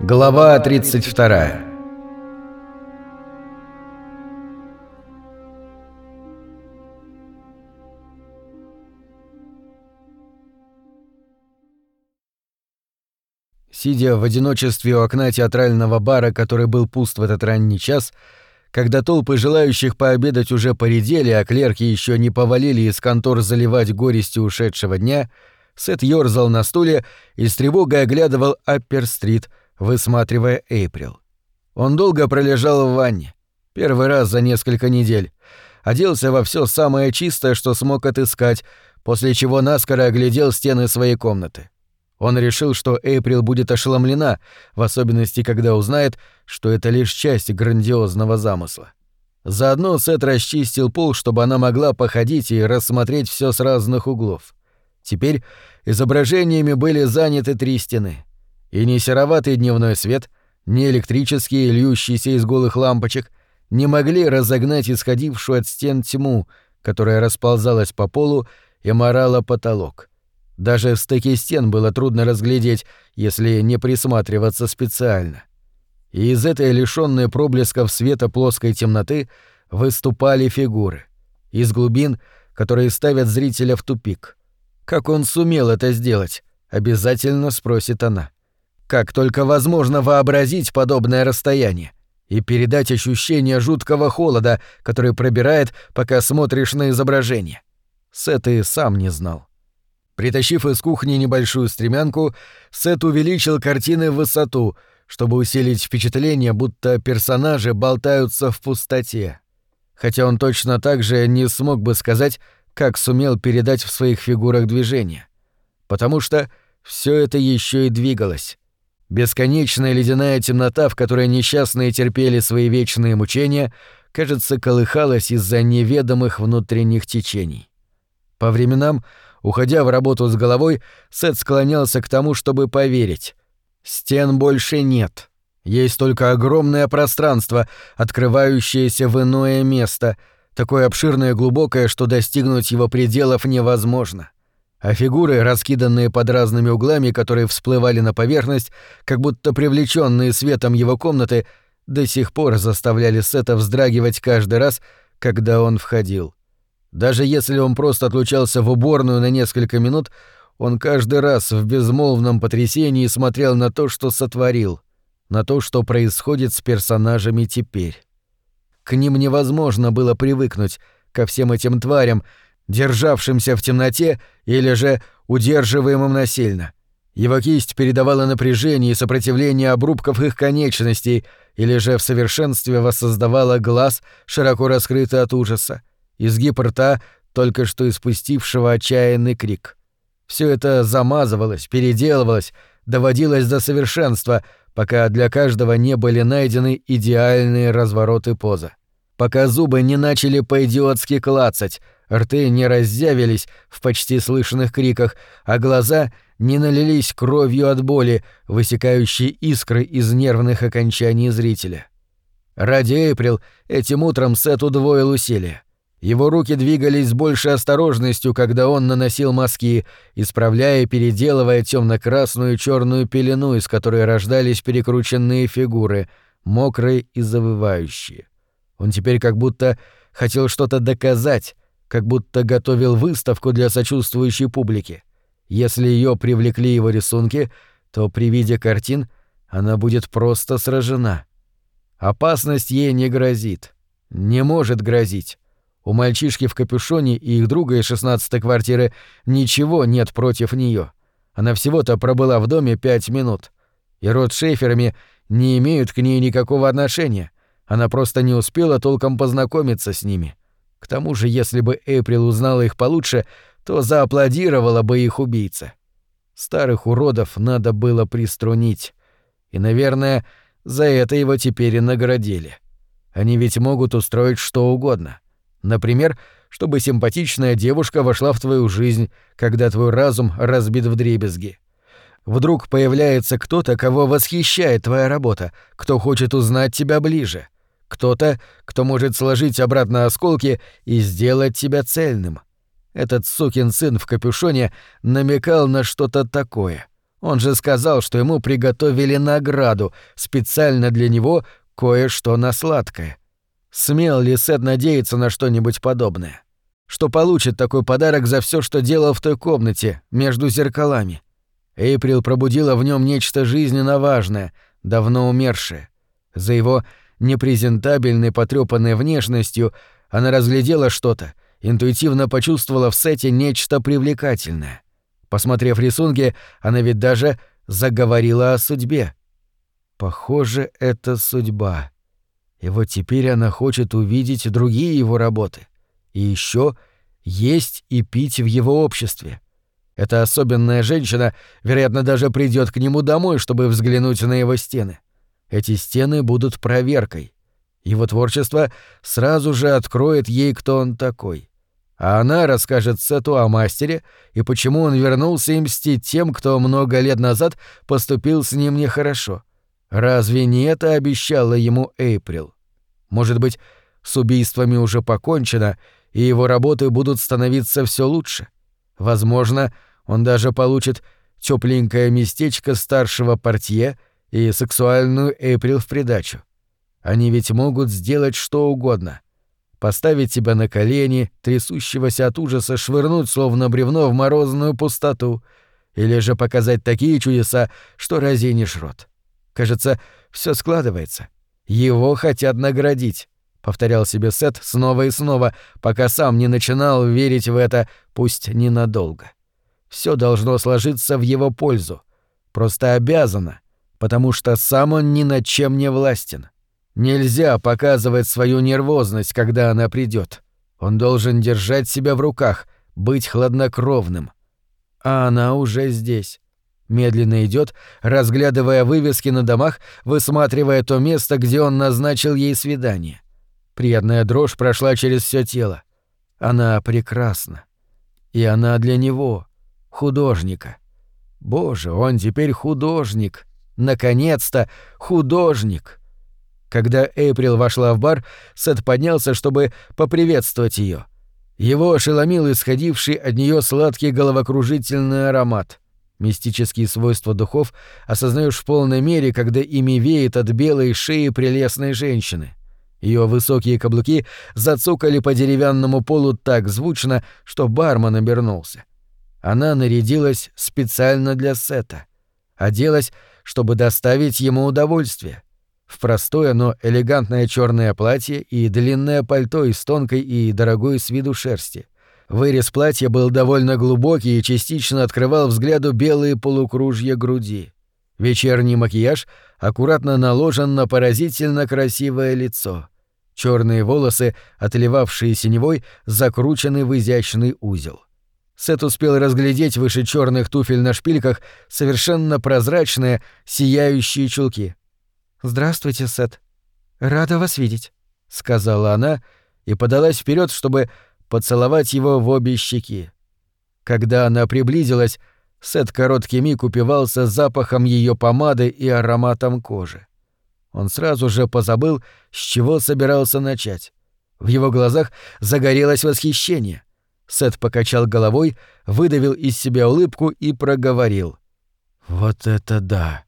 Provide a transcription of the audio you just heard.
Глава 32 Сидя в одиночестве у окна театрального бара, который был пуст в этот ранний час, когда толпы желающих пообедать уже поредели, а клерки еще не повалили из контор заливать горестью ушедшего дня, Сет ёрзал на стуле и с тревогой оглядывал Аппер-стрит, высматривая Эйприл. Он долго пролежал в ванне, первый раз за несколько недель, оделся во все самое чистое, что смог отыскать, после чего наскоро оглядел стены своей комнаты. Он решил, что Эйприл будет ошеломлена, в особенности, когда узнает, что это лишь часть грандиозного замысла. Заодно Сет расчистил пол, чтобы она могла походить и рассмотреть все с разных углов. Теперь изображениями были заняты три стены. И ни сероватый дневной свет, ни электрические, льющиеся из голых лампочек, не могли разогнать исходившую от стен тьму, которая расползалась по полу и морала потолок — даже стыки стен было трудно разглядеть, если не присматриваться специально. И из этой лишённой проблесков света плоской темноты выступали фигуры. Из глубин, которые ставят зрителя в тупик. Как он сумел это сделать? Обязательно спросит она. Как только возможно вообразить подобное расстояние и передать ощущение жуткого холода, который пробирает, пока смотришь на изображение. Сет и сам не знал. Притащив из кухни небольшую стремянку, Сет увеличил картины в высоту, чтобы усилить впечатление, будто персонажи болтаются в пустоте. Хотя он точно так же не смог бы сказать, как сумел передать в своих фигурах движение. Потому что все это еще и двигалось. Бесконечная ледяная темнота, в которой несчастные терпели свои вечные мучения, кажется, колыхалась из-за неведомых внутренних течений. По временам Уходя в работу с головой, Сет склонялся к тому, чтобы поверить. Стен больше нет. Есть только огромное пространство, открывающееся в иное место, такое обширное и глубокое, что достигнуть его пределов невозможно. А фигуры, раскиданные под разными углами, которые всплывали на поверхность, как будто привлеченные светом его комнаты, до сих пор заставляли Сета вздрагивать каждый раз, когда он входил. Даже если он просто отлучался в уборную на несколько минут, он каждый раз в безмолвном потрясении смотрел на то, что сотворил, на то, что происходит с персонажами теперь. К ним невозможно было привыкнуть, ко всем этим тварям, державшимся в темноте или же удерживаемым насильно. Его кисть передавала напряжение и сопротивление обрубков их конечностей, или же в совершенстве воссоздавала глаз, широко раскрытый от ужаса изгиб рта, только что испустившего отчаянный крик. Все это замазывалось, переделывалось, доводилось до совершенства, пока для каждого не были найдены идеальные развороты поза. Пока зубы не начали по-идиотски клацать, рты не разъявились в почти слышных криках, а глаза не налились кровью от боли, высекающей искры из нервных окончаний зрителя. Ради Эйприл этим утром Сет удвоил усилия. Его руки двигались с большей осторожностью, когда он наносил мазки, исправляя и переделывая темно-красную и черную пелену, из которой рождались перекрученные фигуры, мокрые и завывающие. Он теперь как будто хотел что-то доказать, как будто готовил выставку для сочувствующей публики. Если ее привлекли его рисунки, то при виде картин она будет просто сражена. Опасность ей не грозит. Не может грозить. У мальчишки в капюшоне и их друга из шестнадцатой квартиры ничего нет против нее. Она всего-то пробыла в доме пять минут. И род Шейферами не имеют к ней никакого отношения. Она просто не успела толком познакомиться с ними. К тому же, если бы Эйприл узнала их получше, то зааплодировала бы их убийца. Старых уродов надо было приструнить. И, наверное, за это его теперь и наградили. Они ведь могут устроить что угодно. Например, чтобы симпатичная девушка вошла в твою жизнь, когда твой разум разбит в дребезги. Вдруг появляется кто-то, кого восхищает твоя работа, кто хочет узнать тебя ближе. Кто-то, кто может сложить обратно осколки и сделать тебя цельным. Этот сукин сын в капюшоне намекал на что-то такое. Он же сказал, что ему приготовили награду, специально для него кое-что на сладкое. Смел ли Сет надеяться на что-нибудь подобное? Что получит такой подарок за все, что делал в той комнате, между зеркалами? Эйприл пробудила в нем нечто жизненно важное, давно умершее. За его непрезентабельной потрепанной внешностью она разглядела что-то, интуитивно почувствовала в Сете нечто привлекательное. Посмотрев рисунки, она ведь даже заговорила о судьбе. Похоже, это судьба. И вот теперь она хочет увидеть другие его работы. И еще есть и пить в его обществе. Эта особенная женщина, вероятно, даже придет к нему домой, чтобы взглянуть на его стены. Эти стены будут проверкой. Его творчество сразу же откроет ей, кто он такой. А она расскажет Сету о мастере и почему он вернулся и мстить тем, кто много лет назад поступил с ним нехорошо. Разве не это обещала ему Эйприл? Может быть, с убийствами уже покончено, и его работы будут становиться все лучше? Возможно, он даже получит тепленькое местечко старшего портье и сексуальную Эйприл в придачу. Они ведь могут сделать что угодно. Поставить тебя на колени, трясущегося от ужаса швырнуть словно бревно в морозную пустоту, или же показать такие чудеса, что разинешь рот. Кажется, все складывается. Его хотят наградить повторял себе Сет снова и снова, пока сам не начинал верить в это, пусть ненадолго. Все должно сложиться в его пользу. Просто обязано, потому что сам он ни над чем не властен. Нельзя показывать свою нервозность, когда она придет. Он должен держать себя в руках, быть хладнокровным. А она уже здесь. Медленно идет, разглядывая вывески на домах, высматривая то место, где он назначил ей свидание. Приятная дрожь прошла через все тело. Она прекрасна. И она для него, художника. Боже, он теперь художник. Наконец-то художник. Когда Эйприл вошла в бар, Сет поднялся, чтобы поприветствовать ее. Его ошеломил исходивший от нее сладкий головокружительный аромат. Мистические свойства духов осознаешь в полной мере, когда ими веет от белой шеи прелестной женщины. Ее высокие каблуки зацокали по деревянному полу так звучно, что бармен обернулся. Она нарядилась специально для Сета. Оделась, чтобы доставить ему удовольствие. В простое, но элегантное черное платье и длинное пальто из тонкой и дорогой с виду шерсти. Вырез платья был довольно глубокий и частично открывал взгляду белые полукружья груди. Вечерний макияж аккуратно наложен на поразительно красивое лицо. Черные волосы, отливавшие синевой, закручены в изящный узел. Сет успел разглядеть выше черных туфель на шпильках совершенно прозрачные, сияющие чулки. «Здравствуйте, Сет. Рада вас видеть», — сказала она и подалась вперед, чтобы поцеловать его в обе щеки. Когда она приблизилась, Сет короткий миг упивался запахом ее помады и ароматом кожи. Он сразу же позабыл, с чего собирался начать. В его глазах загорелось восхищение. Сет покачал головой, выдавил из себя улыбку и проговорил. «Вот это да!»